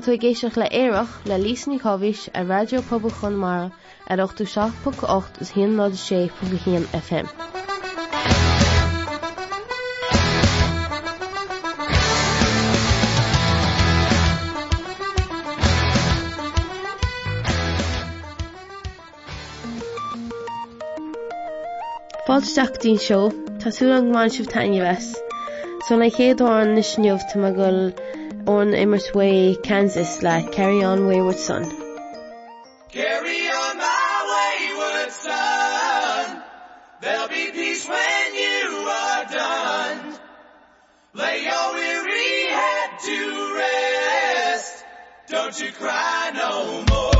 Tá tú géisioach le éireach le lísní chohís a radiopabal chunmara ar 8ú 6.8 is hí ná sé fu hían FM. Fáilteachtín seo Tású an gmáin sibh taine wes, so le chéadháin na sneomh tá goil ón Immersway, Kansas le Carry On Wayward Son. Carry on my wayward son. There'll be peace when you are done. Lay your weary head to rest. Don't you cry no more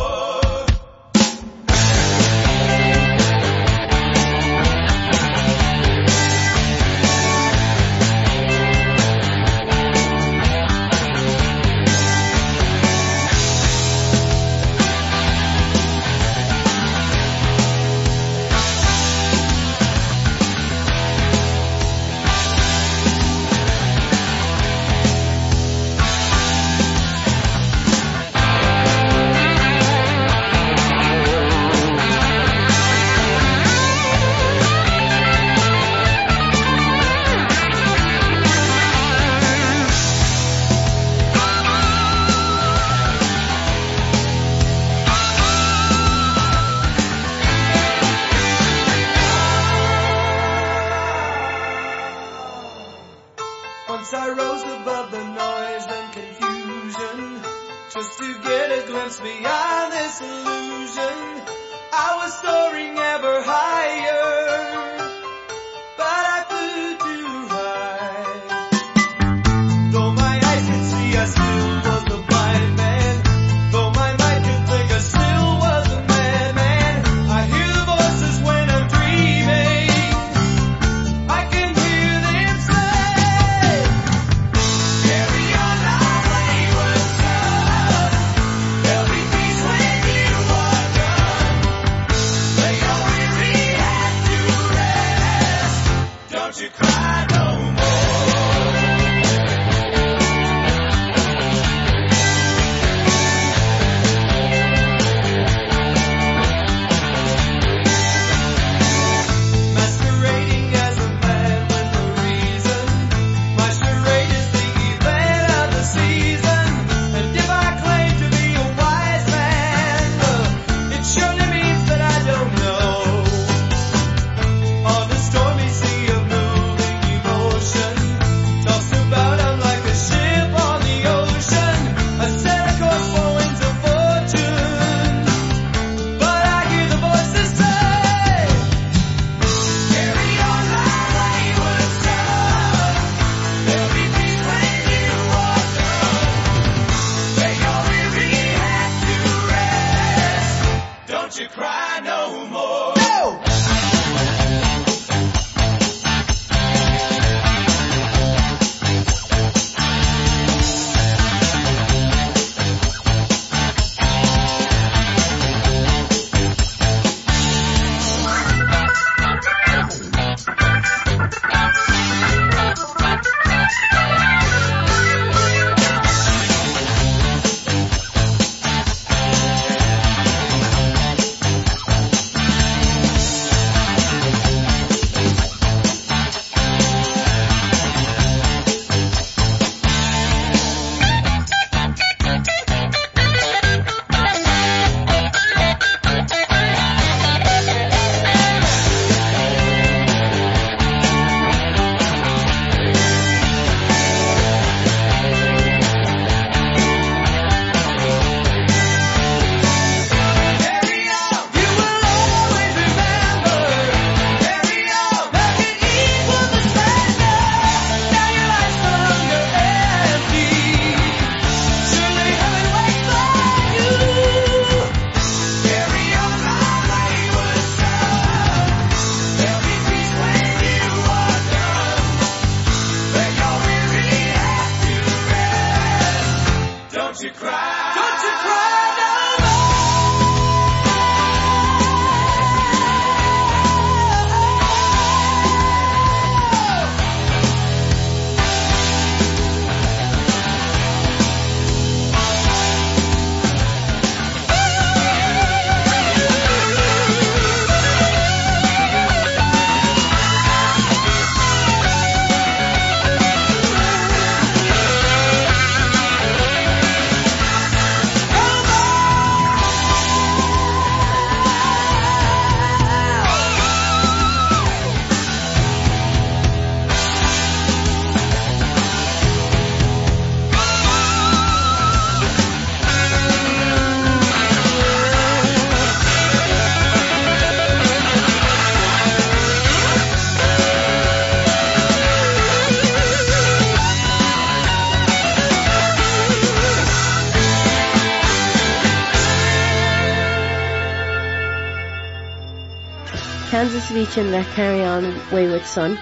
Kansas Region le Carry On Wayward Son.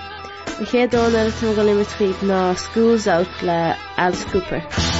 ché dóna tu go limit ná Schools Out le Alice Cooper.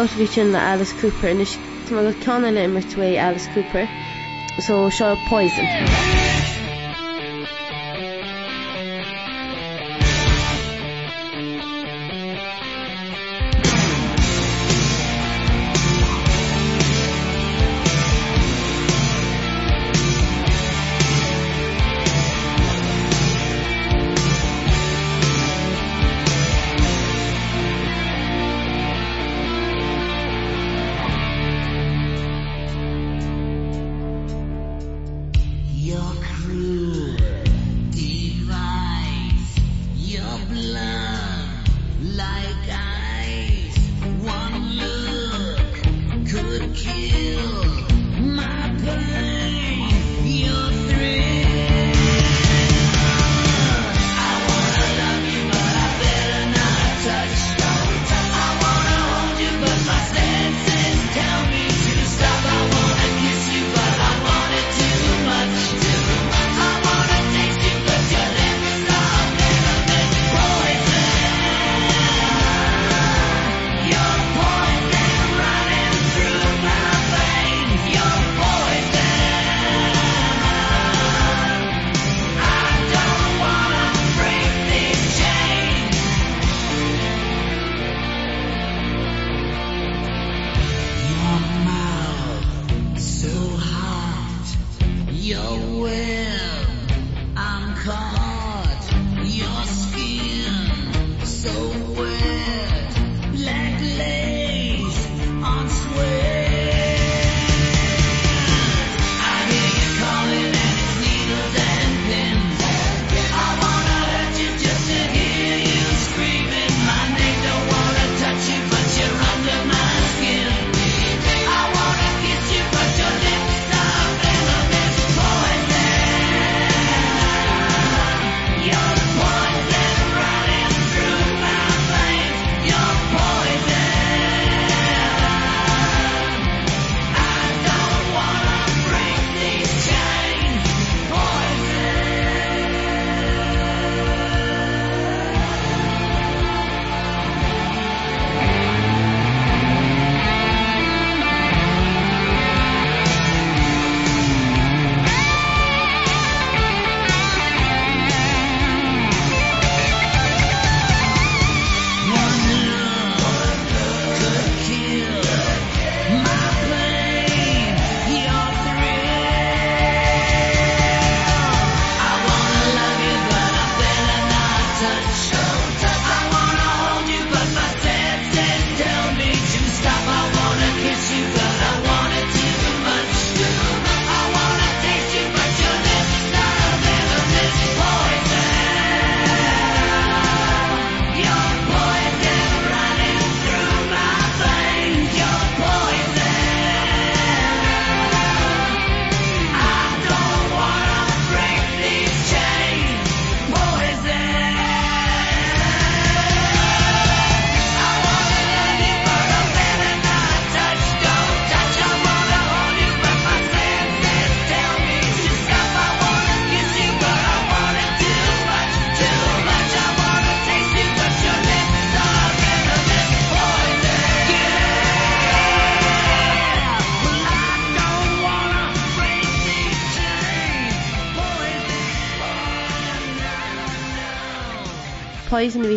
Schools outví sin le Alice Cooper nis go ceanna le immer tú Alice Cooper so seo poison. bowling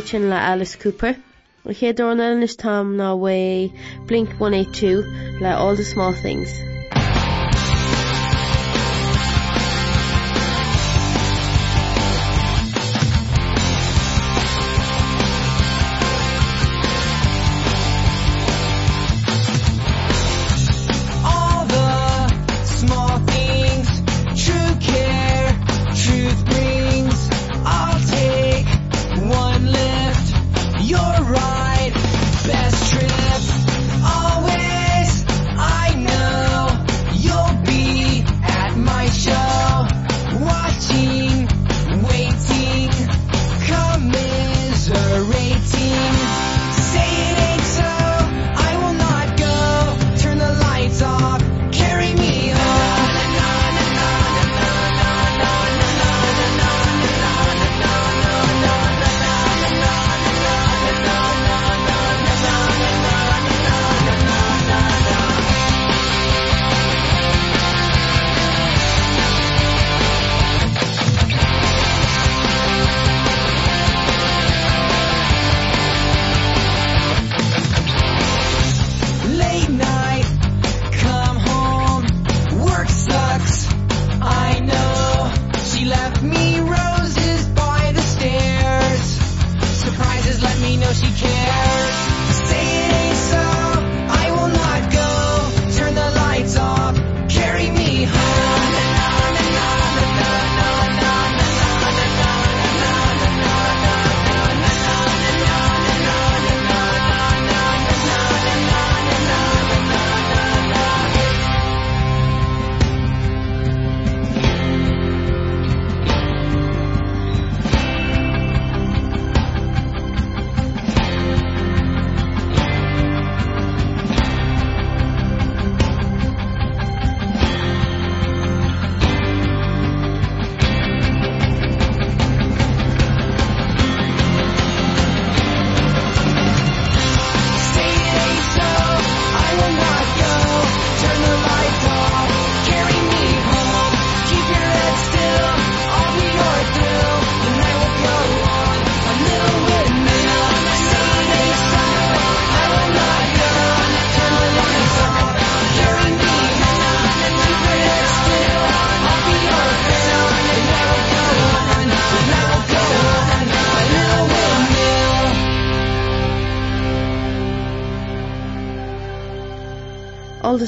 méid sin le Alice Cooper. A chéaddorna is tam ná bhé blink 182 le all the small things.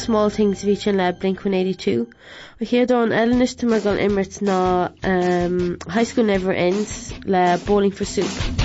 Small Things ví sin le blin 182. a chéad an eileiste me an imirt ná um, High School Never Ends le bowling for soup.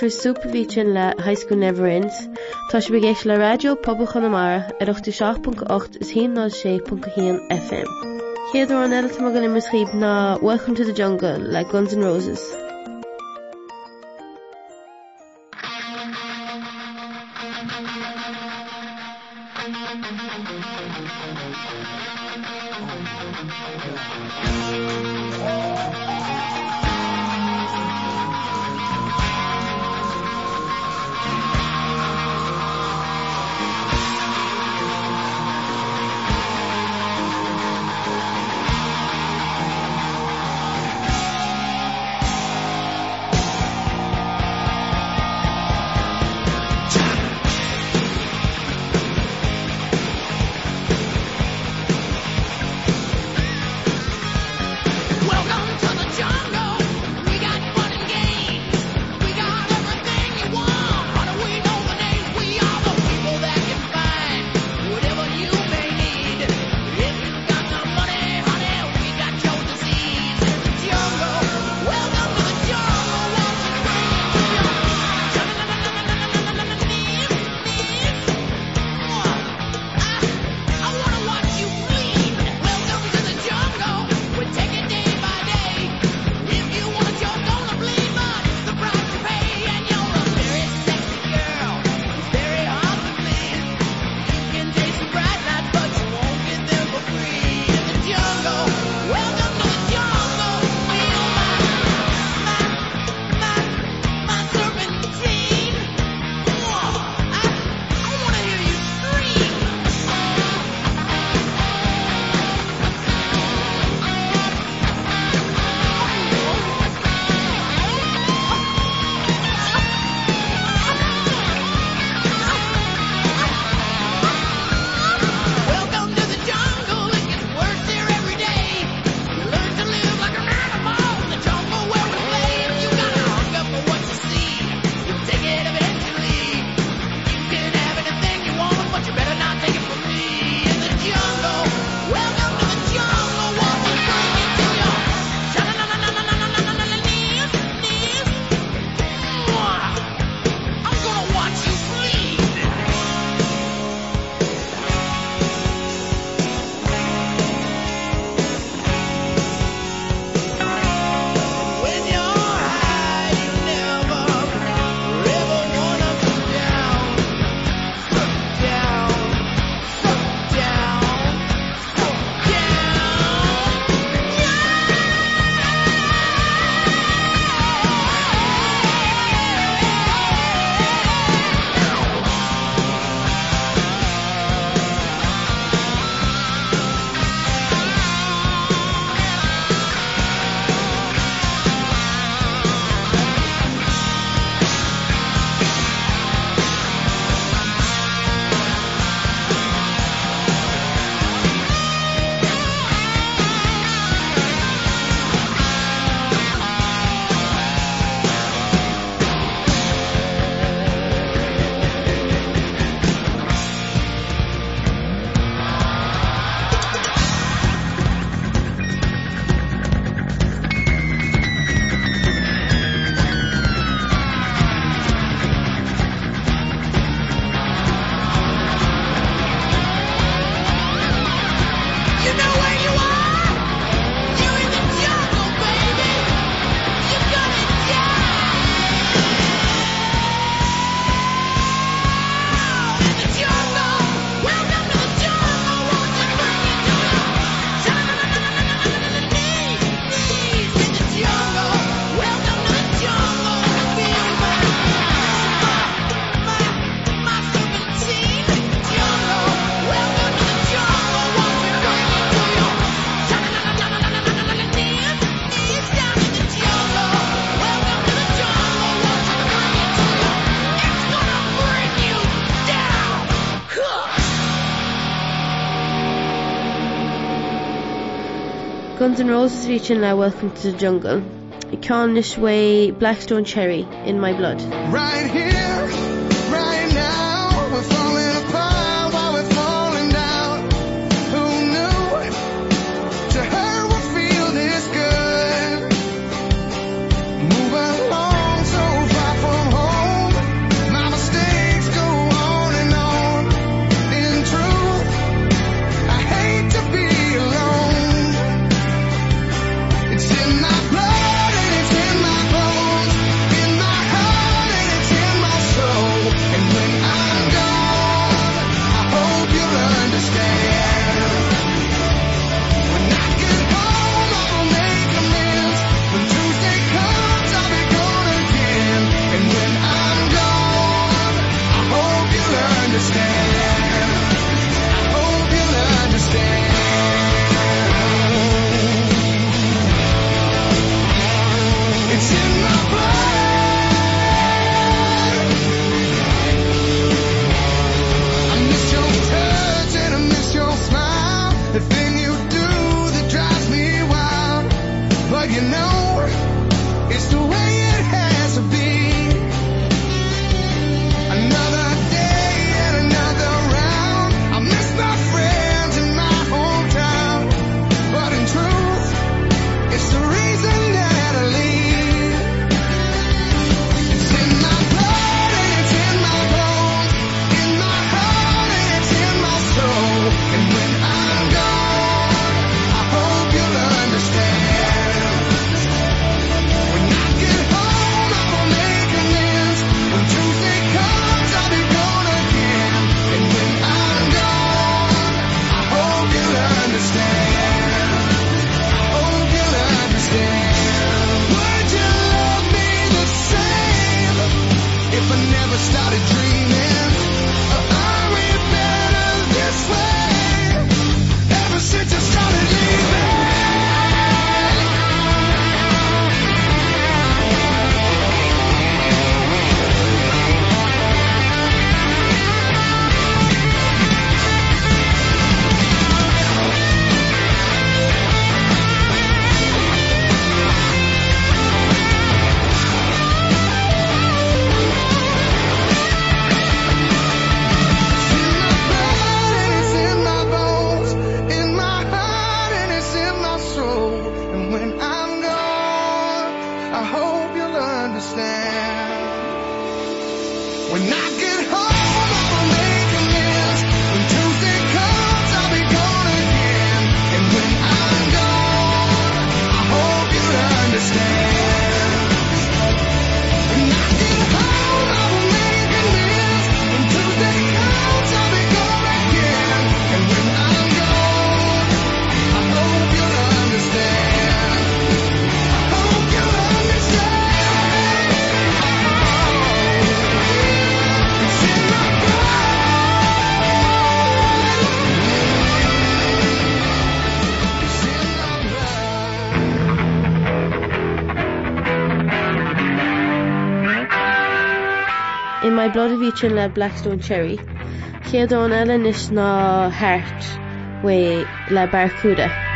fir supervíin le Highschool Neverins, Tá se begéis le radio pobbachan amara a 8.8 is 16.1 FM. Chéadú an eile gan imimesríb na Welcome to the Jungle le Guns N' Roses. N' Roses reaching now welcome to the jungle. I can this way Black Stone Cherry in my blood. Right here, ag blod a ví sin le Blackstone Cherry. Céad an eile is ná háart le barcúda.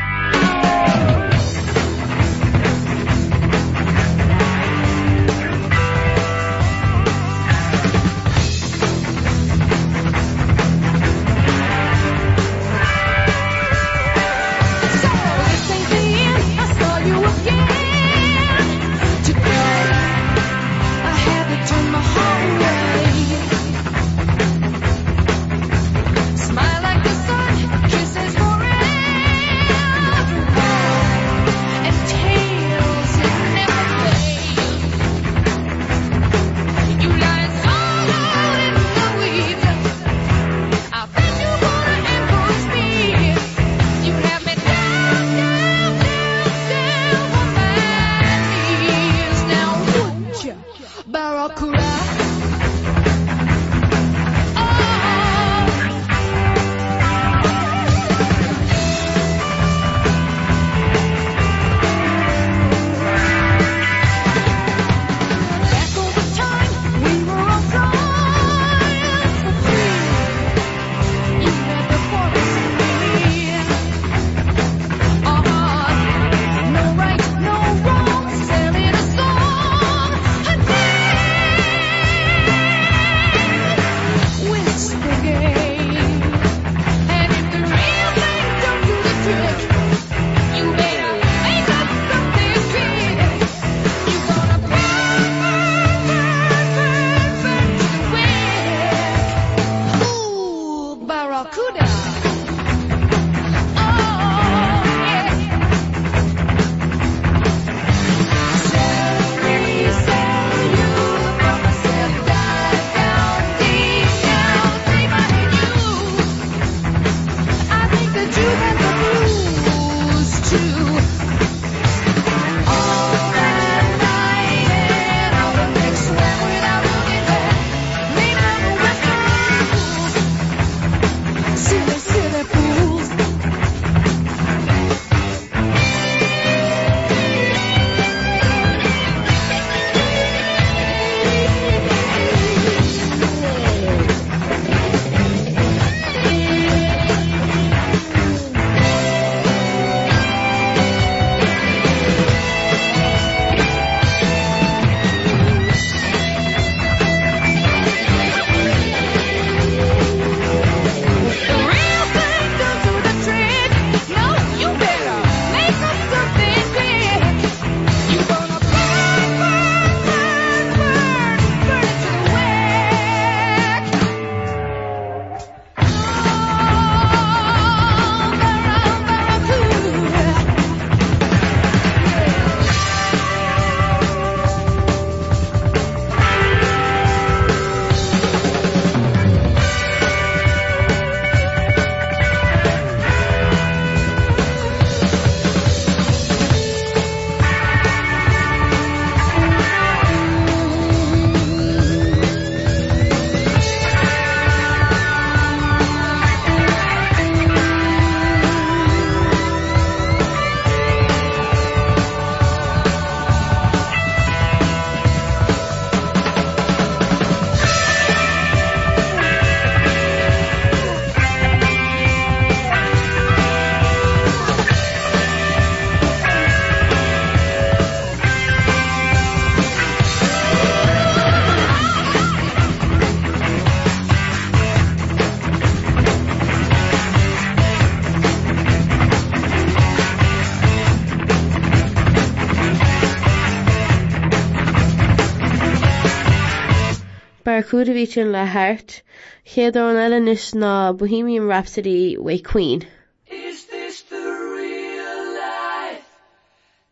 cuadavíte le háart, chéad an eile ná Bohemian Rhapsody Way Queen. Is this the real life?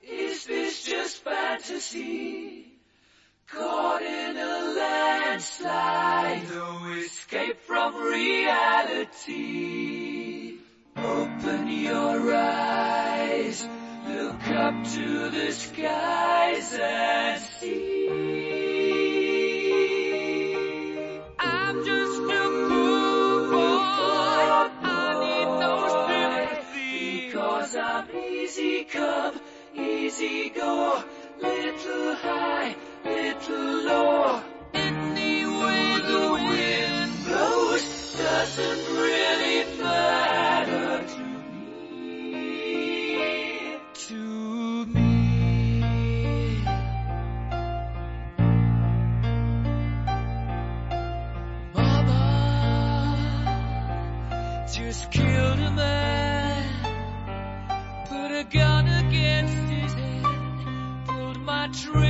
Is this just fantasy? Caught in a landslide, no escape from reality. Open your eyes, look up to the skies and see. come easy go little high little low. Anyway the wind blows doesn't really matter true.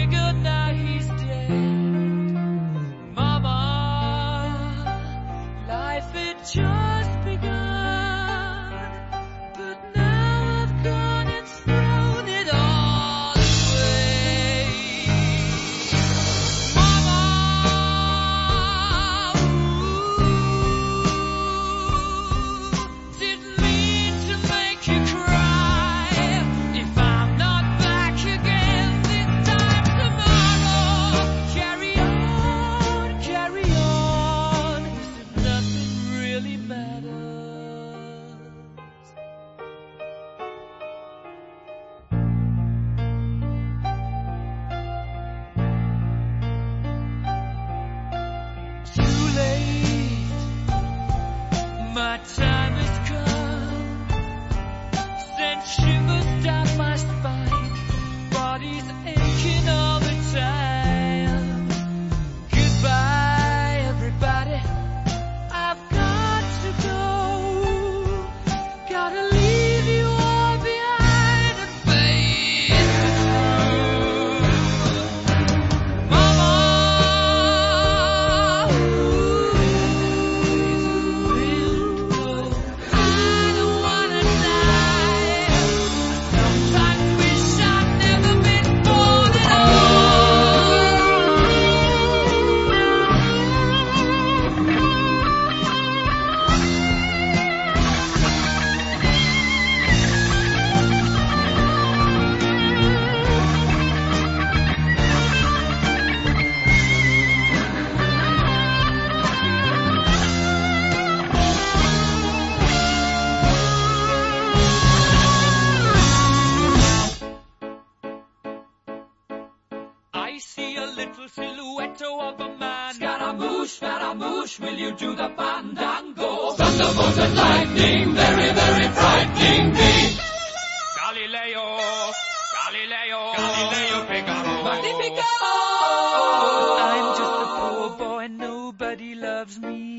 loves me.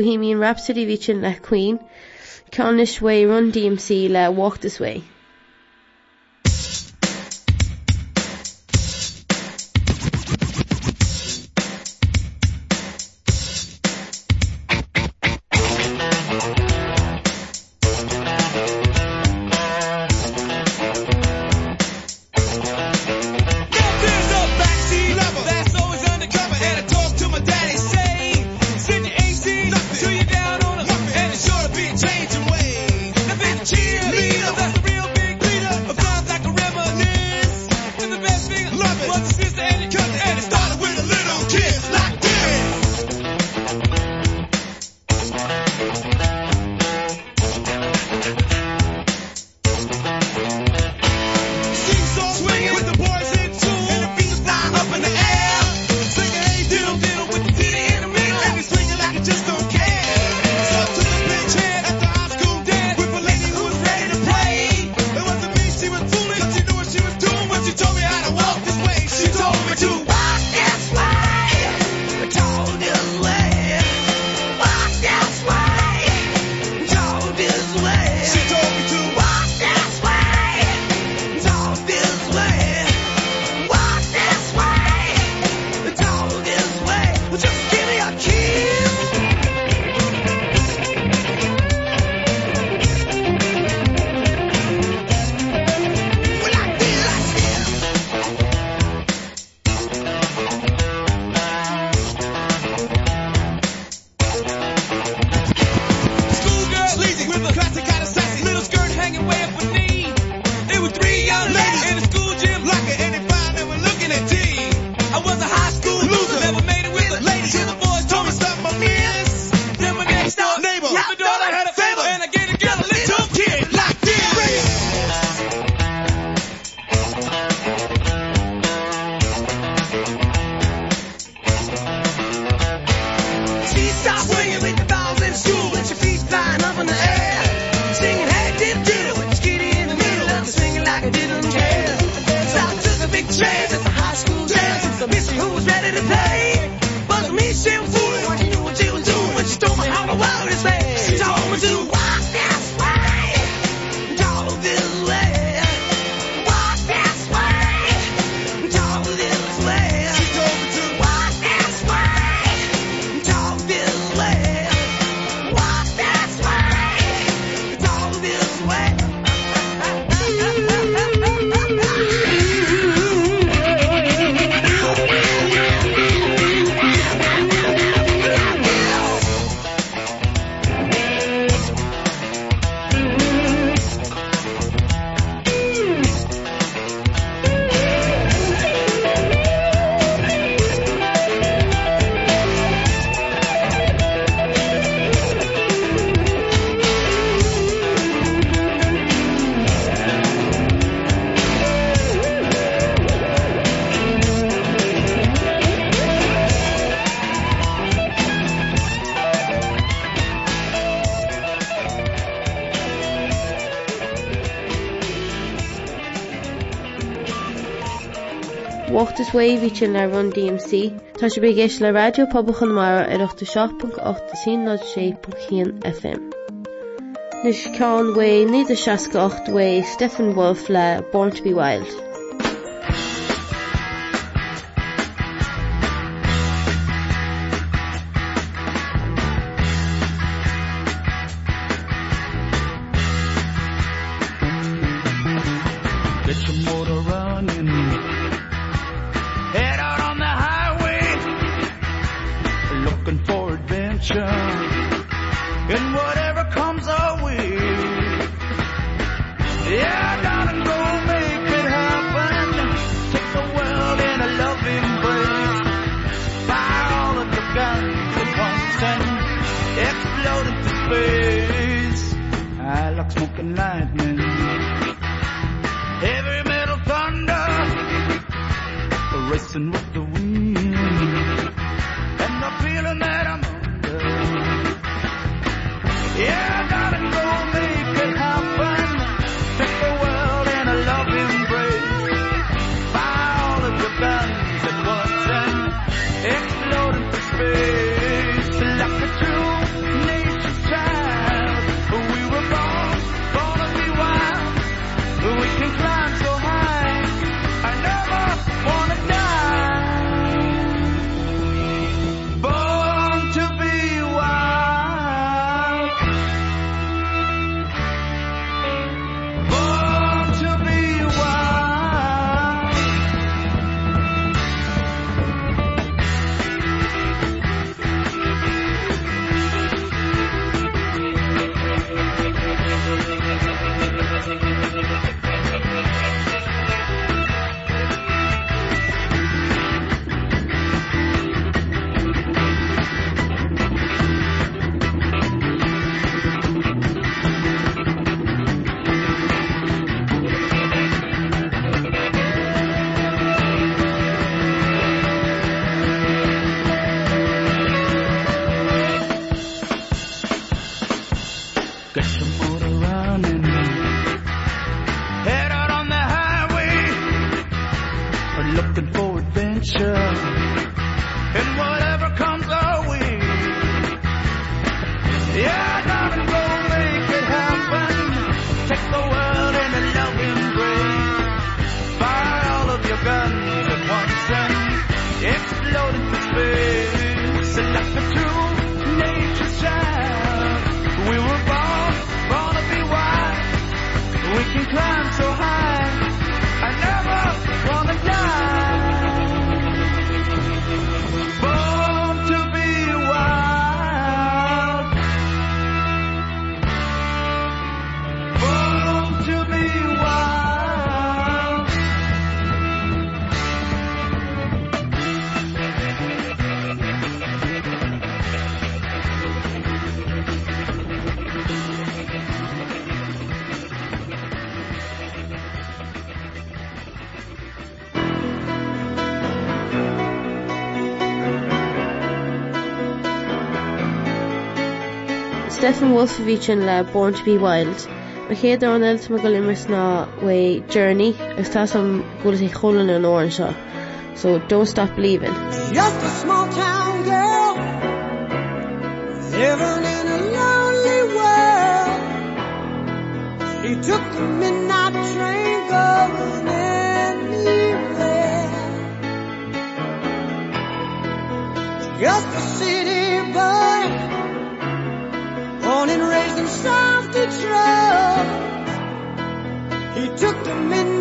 Bohemian Rhapsody bhí sin le Queen, Canis way run DMC le Walk this way. is wahí sin le run DMC, Tá se be géis le radio poblchan mar ar 8.8 FM. Nus cean wa ní a 68 wa Stephen Wolf le Born to be Wild. and lightning. Heavy metal thunder. Racing with looking for adventure. And what I Stephen Wolfovichin le uh, Born to be Wild, mar chéad anelt me go immers ná wa Journey gus tá an go é cholan an áin seo, so don't stop believing. Just a small town girl Living in a lonely world. He took the midnight train going anywhere. Just a born and raised in South Detroit. He took the midnight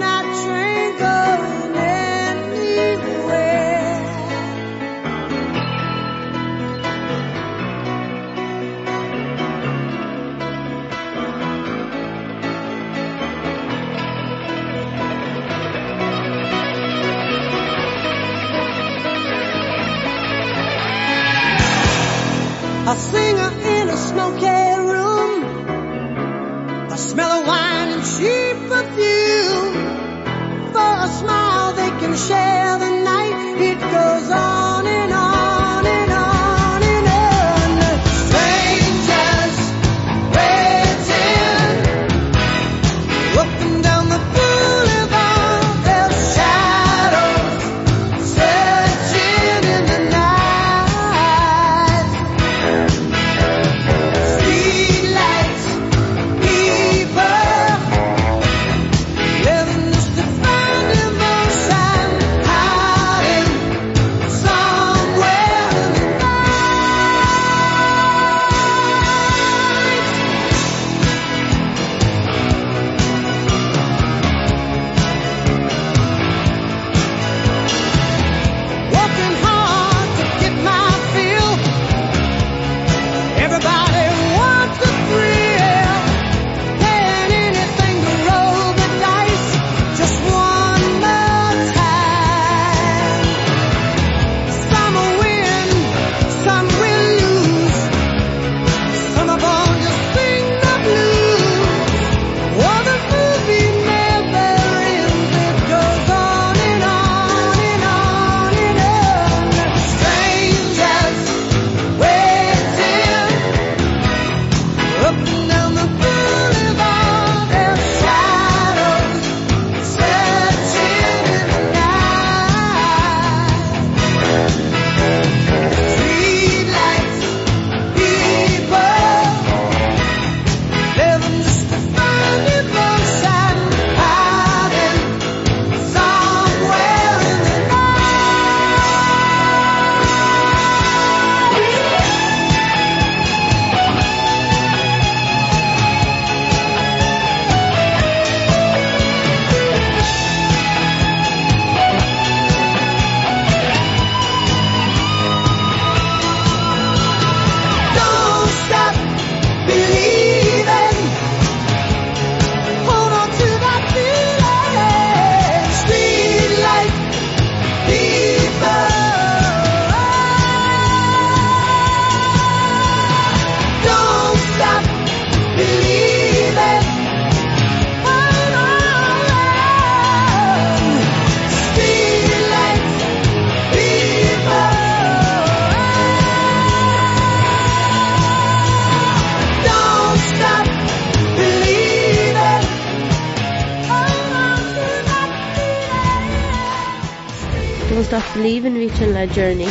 na journey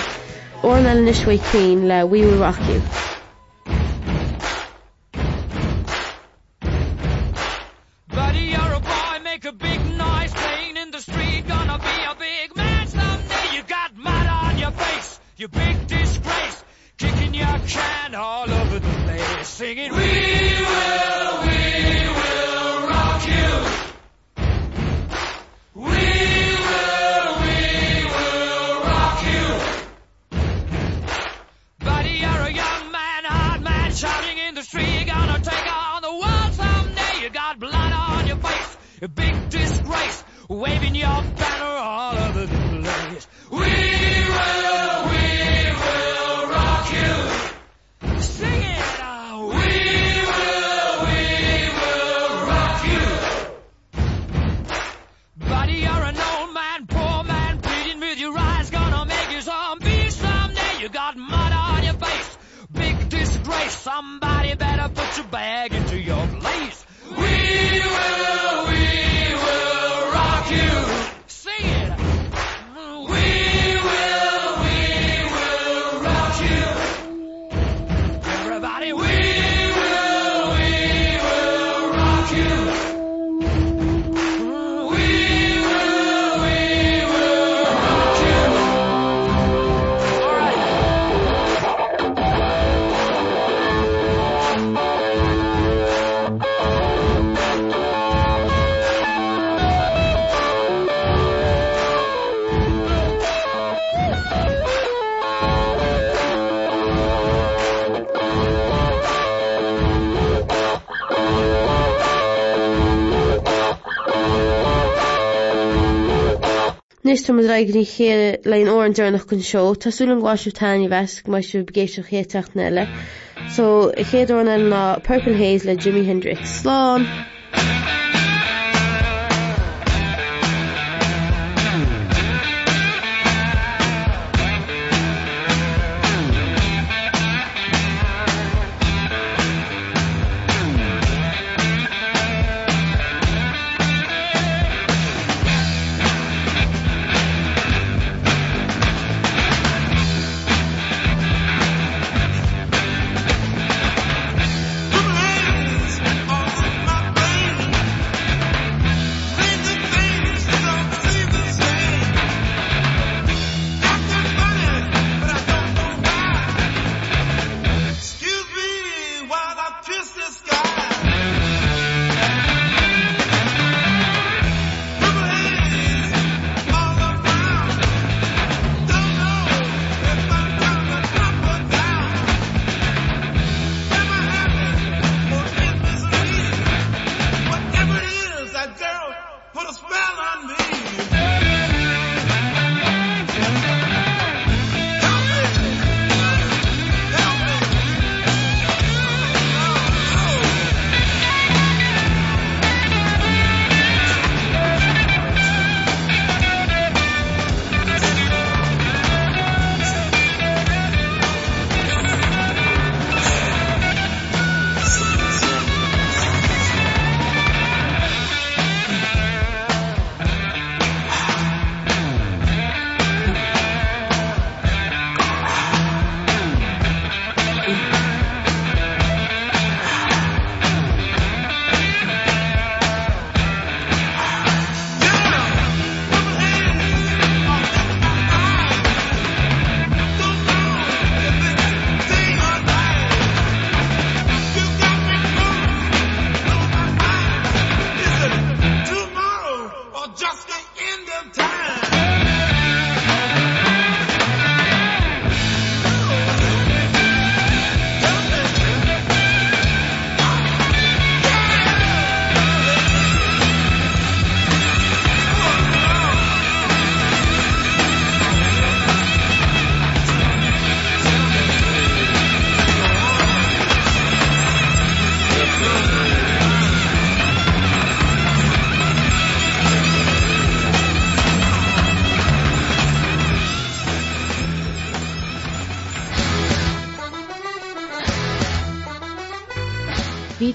or le nisfuoi céin le we will rock you. Nis tu raig ní chéad leon ó an dearnach chun seo, Tású an gháisiú taine bheesc mai siú begéisio chéteach neile. So i chéadú an na Purple Haze le Jimi Hendrix. Slán!